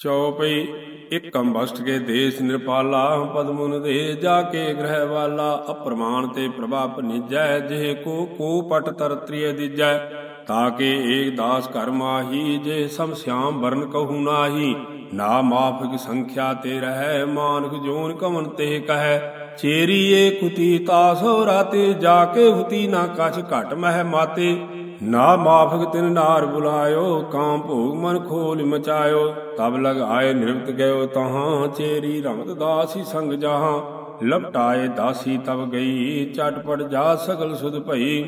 ਚੌਪਈ ਇਕਮ bust ਕੇ ਦੇਸ ਨਿਰਪਾਲਾ, ਪਦਮੁਨ ਦੇ ਜਾ ਕੇ ਗ੍ਰਹਿ ਵਾਲਾ ਅਪਰਮਾਨ ਤੇ ਪ੍ਰਭਾਪ ਨਿਜੈ, ਜਿਹ ਕੋ ਕੋ ਪਟ ਤਰ ਦਿਜੈ ਤਾਕੇ ਏਕ ਦਾਸ ਕਰਮਾਹੀ ਜੇ ਸਮ ਸਿਆਮ ਵਰਨ ਕਹੂ ਨਾਹੀ, ਨਾ ਮਾਫਕ ਸੰਖਿਆ ਤੇ ਰਹਿ, ਮਾਨਕ ਜੋਨ ਕਮਨ ਤੇ ਕਹੈ ਚੇਰੀ ਏ ਕੁਤੀ ਤਾਸੋ ਰਾਤੇ, ਜਾ ਕੇ ਹੁਤੀ ਨਾ ਕਛ ਘਟ ਮਹਿ ਮਾਤੇ ਨਾ ਮਾਫਕ ਤਿਨ ਨਾਰ ਬੁਲਾਇਓ ਕਾਮ ਭੋਗ ਮਨ ਖੋਲ ਮਚਾਇਓ। ਤਬ ਲਗ ਆਏ ਨਿਰਵਤ ਗਇਓ ਤਹਾਂ, ਚੇਰੀ ਰਮਤ ਦਾਸੀ ਸੰਗ ਜਹਾਂ। ਲਪਟਾਏ ਦਾਸੀ ਤਬ ਗਈ ਚਟਪਟ ਜਾ ਸਗਲ ਸੁਧ ਭਈ।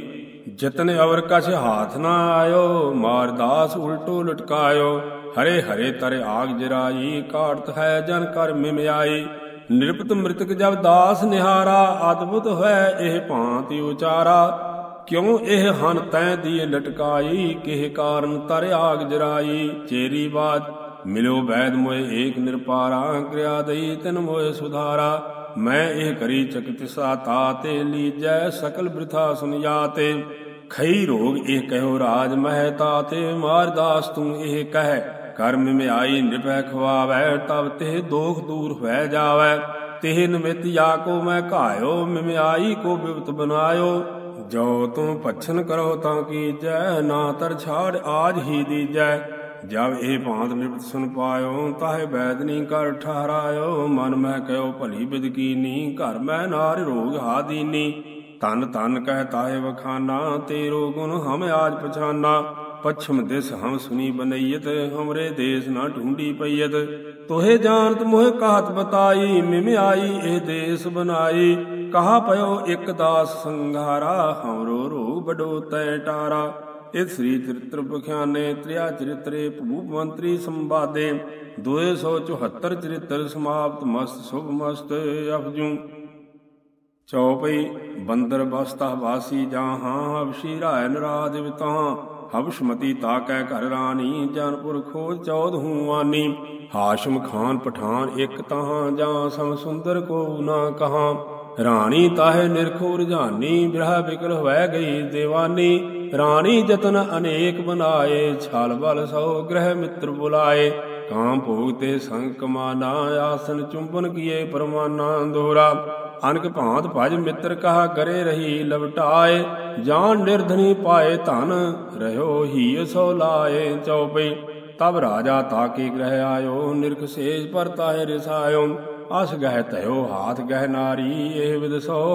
ਜਤਨ ਅਵਰ ਕਛ ਹਾਥ ਨਾ ਆਇਓ, ਮਾਰ ਦਾਸ ਉਲਟੋ ਲਟਕਾਇਓ। ਹਰੇ ਹਰੇ ਤਰ ਆਗ ਜਰਾਈ ਕਾਟਤ ਹੈ ਜਨ ਕਰ ਮਿਮਿਆਈ ਨਿਰਪਤ ਮ੍ਰਿਤਕ ਜਬ ਦਾਸ ਨਿਹਾਰਾ, ਅਦਭੁਤ ਹੈ ਇਹ ਭਾਂਤੀ ਉਚਾਰਾ। ਕਿਉ ਇਹ ਹਨ ਤੈ ਦੀਏ ਲਟਕਾਈ? ਕਿਹ ਕਾਰਨ ਤਰ ਆਗ ਜਰਾਈ? ਚੇਰੀ ਬਾਤ ਮਿਲੋ ਬੈਦ ਮੋਏ ਏਕ ਨਿਰਪਾਰਾ, ਕਿਰਿਆ ਦਈ ਤਿਨ ਮੋਏ ਸੁਧਾਰਾ। ਮੈਂ ਇਹ ਕਰੀ ਚਕਤਿਸਾ ਤਾਤੇ ਲੀਜੈ ਸਕਲ ਬ੍ਰਿਥਾ ਸੁਨ ਖਈ ਰੋਗ ਇਹ ਕਹਿਓ ਰਾਜ ਮਹਿ ਤਾਤੇ ਮਾਰਦਾਸ ਤੂੰ ਇਹ ਕਹਿ। ਕਰਮ ਮੇ ਆਈ ਨਿਰਭੈ ਖਵਾਵੈ ਤਬ ਤੇ ਦੋਖ ਦੂਰ ਹੋਇ ਜਾਵੈ। ਤਿਹ ਨਿਮਿਤ ਯਾ ਕੋ ਮੈਂ ਘਾਇਓ, ਮਿਮਿਆਈ ਕੋ ਬਿਵਤ ਬਨਾਇਓ। ਜੋ ਤੂੰ ਪਛਨ ਕਰੋ ਤਾਂ ਕੀਜੈ, ਨਾ ਤਰ ਛਾੜ ਆਜ ਹੀ ਦੀਜੈ। ਜਬ ਇਹ ਭਾਂਤ ਨਿਪਤ ਸੁਨ ਪਾਇਓ, ਤਾਹੇ ਬੈਦਨੀ ਕਰ ਠਹਰਾਇਓ। ਮਨ ਮੈਂ ਕਹਿਓ ਭਲੀ ਬਿਦ ਘਰ ਮੈਂ ਨਾਰ ਰੋਗ ਹਾਦੀਨੀ ਤਨ ਤਨ ਕਹਿ ਤਾਹੇ ਵਖਾਨਾ, ਤੇਰੋ ਗੁਣ ਹਮ ਆਜ ਪਛਾਨਾ। ਪਛਮ ਦਿਸ ਹਮ ਸੁਨੀ ਬਨਈਤ ਹਮਰੇ ਦੇਸ ਨਾ ਢੂੰਡੀ ਪਈਤ ਤੋਹੇ ਜਾਣਤ ਮੋਹ ਕਾਹਤ ਬਤਾਈ, ਮਿਮ ਆਈ ਇਹ ਦੇਸ ਬਨਾਈ। ਕਹਾ ਪਇਓ ਇਕ ਦਾਸ ਸੰਘਾਰਾ ਹਮਰੋ ਰੋ ਬਡੋ ਤੈ ਟਾਰਾ। ਇਹ ਸ੍ਰੀ ਚਰਿਤ੍ਰ ਬਖਿਆਨੇ ਤ੍ਰਿਆ ਚਰਿਤਰੇ, ਭੂਪ ਮੰਤਰੀ ਸੰਵਾਦੇ। 274 ਚਰਿਤ੍ਰ ਸਮਾਪਤ, ਮਸਤ ਸੁਭ ਮਸਤ ਅਫਜੂ। ਚੌਪਈ ਬੰਦਰ ਬਸਤਾ ਵਾਸੀ ਜਾਹਾਂ ਹਬਸ਼ੀ ਰਾਇ ਨਰਾਜ ਵਿਤਾਂ ਹਬਸ਼ਮਤੀ ਤਾਕੈ ਘਰ ਰਾਣੀ, ਜਨਪੁਰ ਖੋਜ ਚੌਦ ਹੂਆਨੀ ਹਾਸ਼ਮ ਖਾਨ ਪਠਾਨ ਇੱਕ ਤਹਾਂ, ਜਾਂ ਸਮ ਸੁੰਦਰ ਕੋ ਨਾ ਕਹਾਂ। ਰਾਣੀ ਤਾਹੇ ਨਿਰਖੋ ਰਜਾਨੀ ਬਿਰਹ ਬਿਕਲ ਹੋਇ ਗਈ ਦੇਵਾਨੀ। ਰਾਣੀ ਜਤਨ ਅਨੇਕ ਬਨਾਏ, ਛਾਲ ਬਲ ਸੋ ਗ੍ਰਹਿ ਮਿੱਤਰ ਬੁਲਾਏ। ਕਾਮ ਭੋਗ ਤੇ ਸੰਗ ਕਮਾਨਾ, ਆਸਨ ਚੁੰਬਨ ਕੀਏ ਪਰਮਾਨਾ ਦੋਰਾ ਅਨਕ ਭਾਂਤ ਭਜ ਮਿੱਤਰ ਕਹਾ ਕਰੇ ਰਹੀ ਲਵਟਾਏ। ਜਾਨ ਨਿਰਧਨੀ ਪਾਏ ਧਨ, ਰਹਿਓ ਹੀ ਸੋ ਲਾਏ ਚਉਪਈ। ਤਬ ਰਾਜਾ ਤਾਕੇ ਗ੍ਰਹਿ ਆਇਓ, ਨਿਰਖ ਸੇਜ ਪਰ ਤਾਹੇ ਰਿਸਾਇਓ। ਅਸ ਗਹਿ ਤਯੋ ਹਾਥ ਗਹਿ ਨਾਰੀ, ਇਹ ਵਿਦ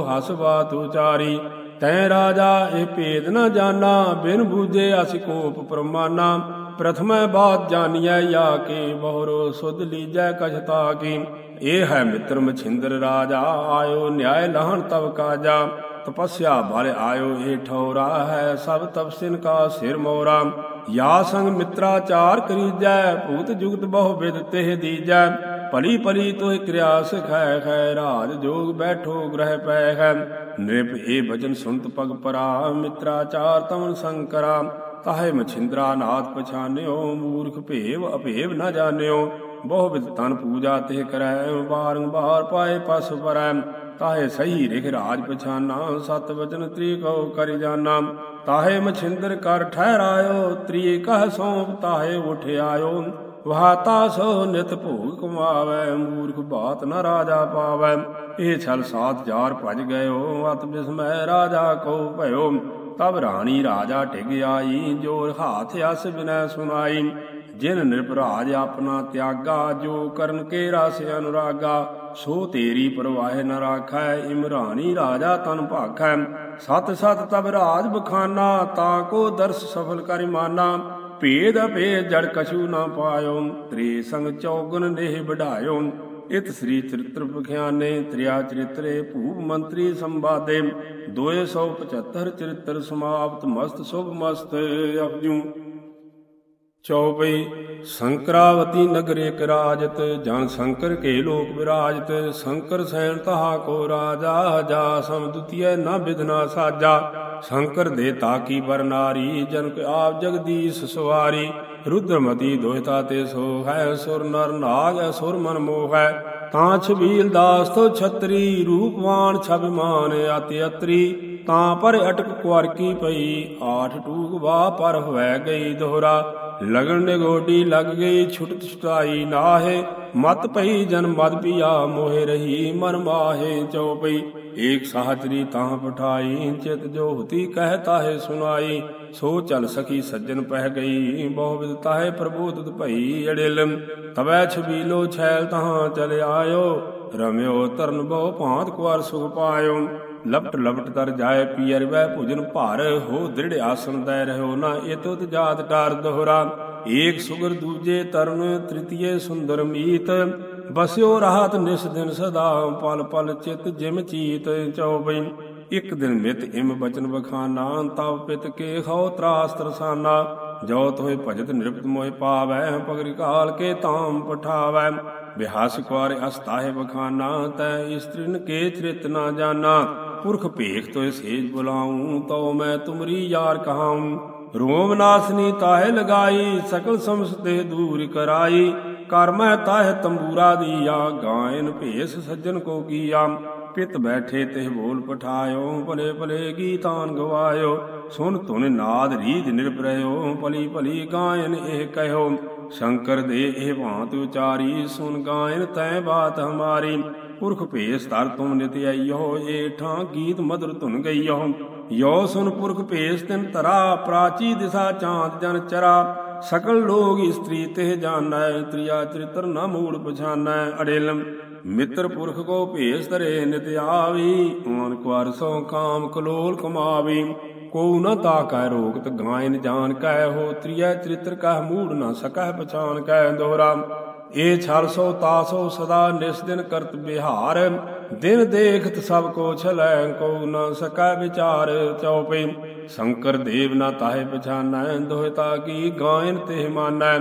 ਹਸ ਬਾਤ ਉਚਾਰੀ। ਤੈ ਰਾਜਾ, ਇਹ ਭੇਦ ਨ ਜਾਣਾ ਬਿਨ ਬੂਝੇ ਅਸ ਕੋਪ ਪ੍ਰਮਾਨਾ। ਪ੍ਰਥਮੈ ਬਾਤ ਜਾਣੀਐ ਯਾ ਕੇ ਬਹੁਰੋ ਸੁਧ ਲੀਜੈ ਕਛਤਾ ਕੀ। ਇਹ ਹੈ ਮਿੱਤਰ ਮਛਿੰਦਰ ਰਾਜਾ, ਆਇਓ ਨਿਆਇ ਲਹਣ ਤਵ ਕਾਜਾ। ਤਪੱਸਿਆ ਬਲ ਆਇਓ, ਇਹ ਠੌਰਾ ਹੈ ਸਭ ਤਪਸਿਨ ਕਾ ਸਿਰ ਮੋਰਾ। ਯਾ ਸੰਗ ਮਿੱਤਰਾਚਾਰ ਕਰੀਜੈ, ਭੂਤ ਜੁਗਤ ਬਹੁ ਵਿਦ ਤਿਹ ਦੀਜੈ। ਭਲੀ ਭਲੀ ਤੋਹਿ ਕਿਰਿਆ ਸਿਖੈ ਖੈ ਰਾਜ ਜੋਗ ਬੈਠੋ ਗ੍ਰਹਿ ਪੈ ਹੈ ਨਿਰਪ ਇਹ ਭਜਨ ਸੁਨਤ ਪਗ ਪਰਾ ਮਿਤਰਾਚਾਰ ਤਮਨ ਸੰਕਰਾ। ਤਾਹੇ ਮਛਿੰਦਰਾ ਨਾਥ ਪਛਾਨਿਓ, ਮੂਰਖ ਭੇਵ ਅਭੇਵ ਨਾ ਜਾਣਿਓ। ਬਹੁ ਵਿਦ ਤਨ ਪੂਜਾ ਤੇ ਕਰੈ ਬਾਰੰਬਾਰ ਪਾਏ ਪਸ ਪਰੈ। ਤਾਹੇ ਸਹੀ ਰਿਖ ਰਾਜ ਪਛਾਨਾ, ਸਤ ਵਚਨ ਤ੍ਰੀ ਕਉ ਕਰਿ ਜਾਨਾ। ਤਾਹੇ ਮਛਿੰਦਰ ਕਰ ਠਹਿਰਾਇਓ ਤ੍ਰੀ ਕਹ ਸੋਪ ਤਾਹੇ ਉਠ ਆਇਓ। ਵਾਤਾ ਸੋ ਨਿਤ ਭੋਗ ਕਮਾਵੈ, ਮੂਰਖ ਬਾਤ ਨ ਰਾਜਾ ਪਾਵੈ। ਇਹ ਛਲ ਸਾਥ ਜਾਰ ਭਜ ਗਇਓ, ਅਤ ਬਿਸਮੈ ਰਾਜਾ ਕੋ ਭਇਓ। ਤਬ ਰਾਣੀ ਰਾਜਾ ਟਿਗ ਆਈ, ਜੋਰ ਹਾਥ ਅਸ ਬਿਨੈ ਸੁਨਾਈ ਜਿਨ ਨਿਰਭਰਾਜ ਆਪਣਾ ਤਿਆਗਾ, ਜੋ ਕਰਨ ਕੇ ਰਸ ਅਨੁਰਾਗਾ। ਸੋ ਤੇਰੀ ਪਰਵਾਹ ਨ ਰਾਖੈ ਇਮਰਾਨੀ ਰਾਜਾ ਤਨ ਭਾਖੈ। ਸਤ ਸਤ ਤਬ ਰਾਜ ਬਖਾਨਾ, ਤਾ ਕੋ ਦਰਸ ਸਫਲ ਕਰਿ ਮਾਨਾ। ਭੇਦ ਅਭੇਦ ਜੜ ਕਛੂ ਨਾ ਪਾਇਓ, ਤ੍ਰੀ ਸੰਗ ਚੌਗਨ ਨੇਹ ਵਢਾਇਓ। ਇਤ ਸ੍ਰੀ ਚਰਿਤ੍ਰ ਬਖਿਆਨੇ ਤ੍ਰਿਆ ਚਰਿਤਰੇ, ਭੂਪ ਮੰਤਰੀ ਸੰਵਾਦੇ। 275 ਚਰਿਤ੍ਰ ਸਮਾਪਤ, ਮਸਤ ਸੁਭ ਮਸਤ ਅਪਜੂ ਚੌਪਈ, ਸੰਕਰਾਵਤੀ ਨਗਰ ਇਕ ਜਨ ਸੰਕਰ ਕੇ ਲੋਕ ਵਿਰਾਜਤ। ਸੰਕਰ ਸੈਨ ਤਹਾ ਕੋ ਰਾਜਾ, ਜਾ ਸਮ ਨਾ ਬਿਧਨਾ ਸਾਜਾ। ਸੰਕਰ ਦੇ ਤਾਕੀ ਬਰਨਾਰੀ ਨਾਰੀ, ਜਨਕ ਆਪ ਜਗਦੀਸ਼ ਸਵਾਰੀ। ਰੁਦਰਮਤੀ ਦੋਹਿਤਾ ਤੇ ਸੋ ਹੈ, ਸੁਰ ਨਰ ਨਾਗ ਸੁਰ ਮਨ ਮੋਹ ਹੈ। ਤਾਂ ਛਬੀਲ ਦਾਸ ਤੋ ਛਤਰੀ ਰੂਪਵਾਨ ਛਬਿਮਾਨ ਆਤੇ ਅਤਰੀ। ਤਾਂ ਪਰ ਅਟਕ ਕੁਾਰ ਕੀ ਪਈ, ਆਠ ਟੂਕ ਵਾ ਪਰ ਹੋਇ ਗਈ ਦੋਹਰਾ। ਲਗਨ ਨਿਗੋਡੀ ਲੱਗ ਗਈ ਛੁਟ ਛੁਟਾਈ ਨਾਹੇ। ਮਤ ਪਈ ਜਨ ਮਦ ਪਿਆ ਮੋਹਿ ਰਹੀ ਮਨ ਮਾਹੇ ਚਉਪਈ। ਏਕ ਸਾਹਚਰੀ ਤਾਂ ਪਠਾਈ, ਚਿਤ ਜੋ ਹੁਤੀ ਕਹਿਤਾ ਹੈ ਸੁਨਾਈ ਸੋ ਚਲ ਸਖੀ ਸੱਜਣ ਪਹਿ ਗਈ, ਬਹੁ ਵਿਦ ਤਾਹੇ ਪ੍ਰਬੋਧਤ ਭਈ ਅੜਿਲ। ਤਵੈ ਛਬੀਲੋ ਛੈਲ ਤਹਾਂ ਚਲ ਆਇਓ, ਰਮਿਓ ਤਰਨ ਬਹੁ ਭਾਂਤ ਕੁਾਰ ਸੁਖ ਪਾਇਓ। ਲਪਟ ਲਪਟ ਤਰ ਜਾਏ ਪੀਰ, ਵੈ ਭੁਜਨ ਭਾਰ, ਹੋ ਦ੍ਰਿੜ ਆਸਨ ਦੈ ਰਹਿਓ ਨਾ ਇਤੁਤ ਜਾਤ ਕਾਰ ਦੋਹਰਾ। ਏਕ ਸੁਗਰ ਦੂਜੇ ਤਰਨ, ਤ੍ਰਿਤੀਏ ਸੁੰਦਰ ਮੀਤ। ਬਸਿਓ ਰਾਹਤ ਨਿਸ ਦਿਨ ਸਦਾ, ਪਲ ਪਲ ਚਿਤ ਜਿਮ ਚੀਤ ਚਉਬਈ ਇਕ ਦਿਨ ਮਿਤ ਇਮ ਬਚਨ ਬਖਾਨਾ, ਤਵ ਪਿਤ ਕੇ ਖਉ ਤਰਾਸ ਤਰਸਾਨਾ। ਜੋ ਤੋਏ ਭਜਤ ਨਿਰਪਤ ਮੋਇ ਪਾਵੈ, ਪਗਰੀ ਕਾਲ ਕੇ ਤਾਮ ਪਠਾਵੈ। ਬਿਹਾਸ ਕੁਾਰ ਅਸਤਾਹਿ ਬਖਾਨਾ, ਤੈ ਇਸਤਰੀਨ ਕੇ ਚਰਿਤ ਨਾ ਜਾਣਾ ਪੁਰਖ ਭੇਖ ਤੋਏ ਸੇਜ ਬੁਲਾਉ, ਤਉ ਮੈਂ ਤੁਮਰੀ ਯਾਰ ਕਹਾਉ। ਰੋਮ ਨਾਸਨੀ ਤਾਹੇ ਲਗਾਈ, ਸਕਲ ਸਮਸਤੇ ਦੂਰ ਕਰਾਈ। ਕਰ ਮੈਂ ਤਾਹੇ ਤੰਬੂਰਾ ਦੀਆ, ਗਾਇਨ ਭੇਸ ਸੱਜਣ ਕੋ ਕੀਆ। ਪਿਤ ਬੈਠੇ ਤਿਹ ਬੋਲ ਪਠਾਇਓ, ਭਲੇ ਭਲੇ ਗੀਤਾਨ ਗਵਾਇਓ। ਸੁਨ ਤੁਨ ਨਾਦ ਰੀਜ ਨਿਰਪ੍ਰਯੋ ਭਲੀ ਭਲੀ ਗਾਇਨ ਇਹ ਕਹਿਓ। ਸ਼ੰਕਰ ਦੇ ਇਹ ਭਾਂਤ ਉਚਾਰੀ ਸੁਨ ਗਾਇਨ ਤੈ ਬਾਤ ਹਮਾਰੀ। ਪੁਰਖ ਭੇਸ ਤਰ ਤੁਮ ਨਿਤ ਆਈਓ, ਏਠਾਂ ਗੀਤ ਮਧੁਰ ਧੁਨ ਗਈਓ। ਯੋ ਸੁਨ ਪੁਰਖ ਭੇਸ ਤਿਨ ਤਰਾ ਪ੍ਰਾਚੀ ਦਿਸ਼ਾ ਚਾਂਦ ਜਨ ਚਰਾ। ਸਕਲ ਲੋਗ ਇਸਤਰੀ ਤੇ ਜਾਣੈ, ਤ੍ਰਿਆ ਚਰਿਤਰ ਨਾ ਮੂੜ ਪਛਾਨੈ। ਅੜੇਲਮ, ਮਿੱਤਰ ਪੁਰਖ ਕੋ ਭੇਸ ਤਰੇ ਨਿਤ ਆਵੀ ਓਨ ਕੁਾਰ ਸੋ ਕਾਮ ਕਲੋਲ ਕਮਾਵੀ। ਕੋ ਨ ਤਾ ਕੈ ਰੋਗਤ ਗਾਇਨ ਜਾਣ ਕੈ, ਹੋ ਤ੍ਰਿਆ ਚਰਿਤਰ ਕਹ ਮੂੜ ਨਾ ਸਕੈ ਪਛਾਨ ਕੈ ਦੋਹਰਾ ਏ ਛਲ ਸੋ ਤਾਸੋ ਸਦਾ ਨਿਸ ਦਿਨ ਕਰਤ ਬਿਹਾਰ, ਦਿਨ ਦੇਖਤ ਸਭ ਕੋ ਛਲੈ ਕੋ ਨ ਸਕੈ ਵਿਚਾਰ ਚਉਪਈ। ਸ਼ੰਕਰ ਦੇਵ ਨਾ ਤਾਹੇ ਪਛਾਨੈ ਦੋਹਿਤਾ ਕੀ ਗਾਇਨ ਤੇ ਮਾਨੈ।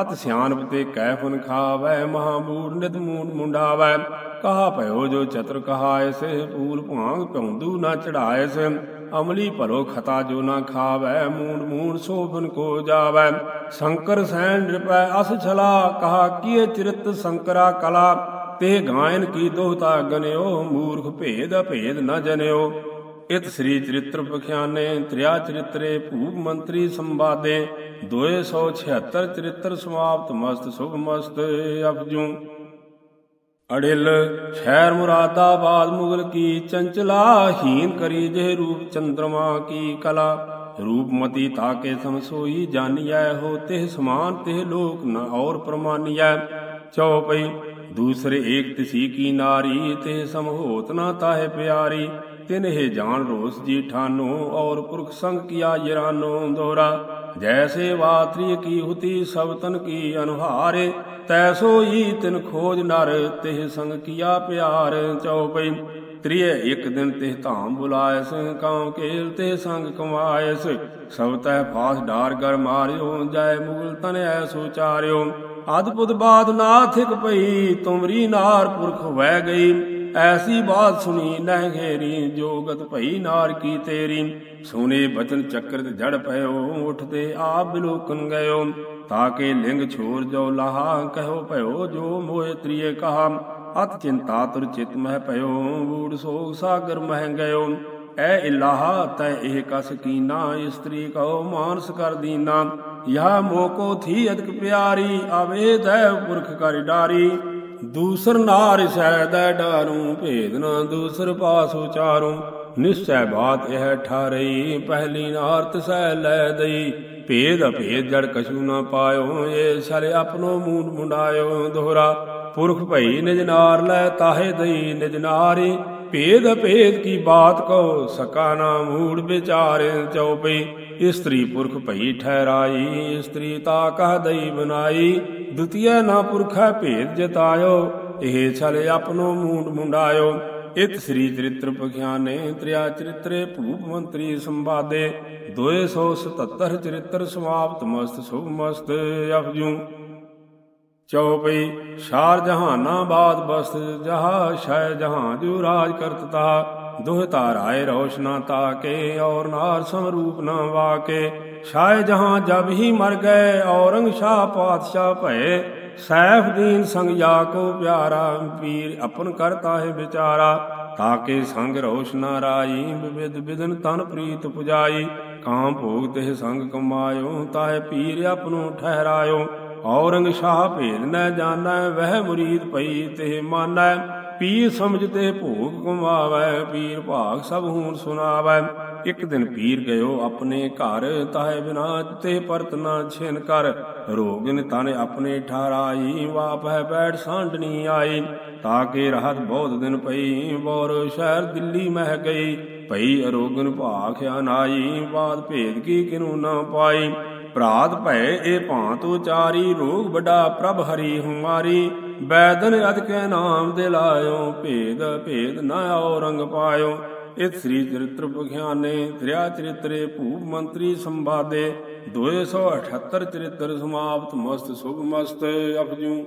ਅਤ ਸਿਆਨਪ ਤੇ ਕਹਿ ਫੁਨ ਖਾਵੈ ਮਹਾ ਮੂੜ ਨਿਤ ਮੂਡ ਮੁੰਡਾਵੈ। ਕਹਾ ਭਇਓ ਜੋ ਚਤੁਰ ਕਹਾਇਸ ਪੂਲ ਭਾਂਗ ਪਉਂਦੂ ਨਾ ਚੜਾਇਸ ਅਮਲੀ ਭਰੋ ਖਤਾ ਜੋ ਨਾ ਖਾਵੈ, ਮੂਡ ਮੂਣ ਸੋਭਨ ਕੋ ਜਾਵੈ। ਸ਼ੰਕਰ ਸੈਨ ਨਿਰਪੈ ਅਸ ਛਲਾ, ਕਹਾ ਕੀਏ ਚਿਰਤ ਸ਼ੰਕਰਾ ਕਲਾ। ਤੇ ਗਾਇਨ ਕੀ ਦੋਹਤਾ ਗਨਿਓ, ਮੂਰਖ ਭੇਦ ਅਭੇਦ ਨ ਜਨਿਓ। ਇਤ ਸ੍ਰੀ ਚਰਿਤ੍ਰ ਪਖਿਆਨੇ, ਤ੍ਰਿਆ ਚਰਿਤਰੇ, ਭੂਪ ਮੰਤਰੀ ਸੰਵਾਦੇ। 276 ਚਰਿਤ੍ਰ ਸਮਾਪਤ ਮਸਤ, ਸੁਭ ਮਸਤ ਅਪਜੂ। ਅੜਿਲ ਸ਼ਹਿਰ ਮੁਰਾਦਾਬਾਦ ਮੁਗਲ ਕੀ ਚੰਚਲਾ, ਹੀਨ ਕਰੀ ਜੇ ਰੂਪ ਚੰਦਰਮਾ ਕੀ ਕਲਾ। ਰੂਪਮਤੀ ਤਾਕੇ ਸਮਸੋਈ ਜਾਨੀਐ, ਹੋ ਤੇ ਸਮਾਨ ਤੇ ਲੋਕ ਨ ਔਰ ਪ੍ਰਮਾਨੀਐ। ਚਉਪਈ ਦੂਸਰੇ ਏਕ ਤਿਸੀ ਕੀ ਨਾਰੀ ਤੇ ਸਮਹੋਤ ਨਾ ਤਾਹੇ ਪਿਆਰੀ। ਤਿਨ ਇਹ ਜਾਣ ਰੋਸ ਜੀ ਠਾਨੋ, ਔਰ ਪੁਰਖ ਸੰਗ ਕੀਆ ਯਰਾਨੋ ਦੋਰਾ। ਜੈਸੇ ਵਾਤਰੀ ਕੀ ਹੁਤੀ ਸਭ ਤਨ ਕੀ ਅਨੁਹਾਰੇ ਤੈਸੋ ਹੀ ਤਿਨ ਖੋਜ ਨਰ, ਤਿਹ ਸੰਗ ਕੀਆ ਪਿਆਰ ਚਉਪਈ ਤ੍ਰਿਏ ਇੱਕ ਦਿਨ ਤਿਹ ਧਾਮ ਬੁਲਾਇਸ, ਕਾਉ ਕੇਲ ਤੇ ਸੰਗ ਕਮਾਇਸ। ਸਭ ਤੈ ਫਾਸ ਡਾਰ ਗਰ ਮਾਰਿਓ, ਜੈ ਮੁਗਲ ਤਨ ਐਸੋ ਚਾਰਿਓ। ਅਦਭੁਤ ਬਾਦ ਨਾਥਿਕ ਪਈ, ਤੁਮਰੀ ਨਾਰ ਪੁਰਖ ਵਹਿ ਗਈ। ਐਸੀ ਬਾਤ ਸੁਣੀ, ਨਹਿ ਘੇਰੀ ਜੋਗਤ ਭਈ ਨਾਰ ਕੀ ਤੇਰੀ। ਸੋਨੇ ਬਚਨ ਚੱਕਰ ਤੇ ਜੜ ਪਇਓ, ਉਠਦੇ ਆਪ ਬਿਲੋਕਨ ਗਇਓ। ਤਾਕੇ ਲਿੰਗ ਛੋਰ ਜੋ ਲਾਹਾ, ਕਹਿਓ ਭਇਓ, ਜੋ ਮੋਹਿ ਤ੍ਰਿਏ ਕਹਾ। ਅਤ ਚਿੰਤਾ ਤੁਰ ਚਿਤ ਮਹਿ ਪਇਓ ਬੂੜ ਸੋਗ ਸਾਗਰ ਮਹਿ ਗਇਓ। ਐ ਇਲਾਹਾ, ਤੈ ਇਹ ਕਸ ਕੀਨਾ ਇਸਤਰੀ ਕਉ ਮਾਨਸ ਕਰ ਦੀਨਾ। ਯਾ ਮੋਕੋ ਥੀ ਅਦਕ ਪਿਆਰੀ, ਆਵੇ ਦੈ ਪੁਰਖ ਕਰ ਡਾਰੀ। ਦੂਸਰ ਨਾਰ ਸੈ ਸਹਿਦੈ ਡਾਰੂ, ਭੇਦ ਨਾ ਦੂਸਰ ਪਾਸ ਉਚਾਰੂ। ਨਿਸ਼ਚੈ ਬਾਤ ਇਹ ਠਾਰਈ, ਪਹਿਲੀ ਨਾਰ ਤਸੈ ਲੈ ਦਈ। ਭੇਦ ਅਭੇਦ ਜੜ ਕਛੂ ਨਾ ਪਾਇਓ ਏ ਸਰੇ ਆਪਣੋ ਮੂਡ ਮੁੰਡਾਇਓ ਦੋਹਰਾ। ਪੁਰਖ ਭਈ ਨਿਜ ਨਾਰ ਲੈ ਤਾਹੇ ਦਈ ਨਿਜ ਨਾਰੀ। ਭੇਦ ਅਭੇਦ ਕੀ ਬਾਤ ਕਹੋ, ਸਕਾ ਨਾ ਮੂੜ ਵਿਚਾਰ ਚਉਪਈ ਇਸਤਰੀ ਪੁਰਖ ਭਈ ਠਹਿਰਾਈ, ਇਸਤਰੀ ਤਾ ਕਹ ਦਈ ਬਨਾਈ ਦੁਤੀਆ ਨਾ ਪੁਰਖੈ ਭੇਦ ਜਤਾਇਓ, ਇਹ ਛਲ ਆਪਣੋ ਮੂਡ ਮੁੰਡਾਇਓ। ਇਤ ਸ੍ਰੀ ਚਰਿਤ੍ਰ ਪਖਿਆਨੇ, ਤ੍ਰਿਆ ਚਰਿਤਰੇ ਭੂਪ ਮੰਤਰੀ ਸੰਵਾਦੇ। 277 ਚਰਿਤ੍ਰ ਸਮਾਪਤ ਮਸਤ ਸੁਭ ਮਸਤ ਅਫਜੂ ਚਉਪਈ ਸ਼ਾਰ ਜਹਾਨਾ ਬਾਦ ਬਸਤ, ਜਹਾ ਸ਼ੈ ਜਹਾਂ ਜੋ ਰਾਜ ਕਰਤ ਤਾ। ਦੁਹ ਤਾਰਾਏ ਰੋਸ਼ਨਾ ਤਾਕੇ ਔਰ ਨਾਰ ਸਮਰੂਪ ਨਾ ਵਾਕੇ। ਸ਼ਾਹ ਜਹਾਂ ਜਬ ਹੀ ਮਰ ਗਏ ਔਰੰਗ ਸ਼ਾਹ ਪਾਤਸ਼ਾਹ ਭਏ। ਸੈਫਦੀਨ ਸੰਗ ਜਾ ਕੋ ਪਿਆਰਾ, ਪੀਰ ਆਪਨ ਕਰਤਾ ਹੈ ਵਿਚਾਰਾ, ਤਾਕੇ ਸੰਗ ਰੋਸ਼ਨਾ ਰਾਈ, ਵਿਵਿਧ ਵਿਦਨ ਤਨ ਪ੍ਰੀਤ ਪੁਜਾਈ। ਕਾਮ ਭੋਗ ਤੇ ਸੰਗ ਕਮਾਇਓ, ਤਾਹੇ ਪੀਰ ਆਪਣੋ ਠਹਿਰਾਇਓ। ਔਰੰਗ ਸ਼ਾਹ ਭੇਦ ਨ ਜਾਣੈ ਵਹਿ ਮੁਰੀਦ ਪਈ ਤੇ ਮਾਨੈ। ਪੀਰ ਸਮਝਤੇ ਭੋਗ ਕਮਾਵੈ ਪੀਰ ਭਾਗ ਸਭ ਹੂਨ ਸੁਨਾਵੈ ਇੱਕ ਦਿਨ ਪੀਰ ਗਇਓ ਆਪਣੇ ਘਰ, ਤਾਹੇ ਬਿਨਾ ਤੇ ਪਰਤ ਨਾ ਛਿਨ ਕਰ। ਰੋਗਨ ਤਨ ਆਪਣੇ ਠਾਰਾਈ ਵਾਪ ਹੈ ਬੈਠ ਸਾਂਢਣੀ ਆਈ। ਤਾਂ ਕੇ ਰਹਤ ਬਹੁਤ ਦਿਨ ਪਈ, ਬੋਰ ਸ਼ਹਿਰ ਦਿੱਲੀ ਮਹਿ ਗਈ। ਭਈ ਅਰੋਗਨ ਭਾਖ ਅਨਾਈ ਬਾਦ ਭੇਦ ਕੀ ਕਿਨੂ ਨਾ ਪਾਈ। ਭਰਾਤ ਭੈ ਇਹ ਭਾਂਤ ਉਚਾਰੀ, ਰੋਗ ਵੱਡਾ ਪ੍ਰਭ ਹਰੀ ਹੁਮਾਰੀ। ਬੈਦਨ ਅਦ ਕੈ ਨਾਮ ਦੇ ਲਾਇਓ, ਭੇਦ ਭੇਦ ਨਾ ਰੰਗ ਪਾਇਓ। ਇਤ ਸ੍ਰੀ ਚਰਿਤ੍ਰ ਬਖਿਆਨੇ ਤ੍ਰਿਆ ਚਰਿਤਰੇ ਭੂਪ ਮੰਤਰੀ ਸੰਵਾਦੇ 278 ਚਰਿਤ੍ਰ ਸਮਾਪਤ ਮਸਤ ਸੁਭ ਮਸਤ ਅਪਜੂ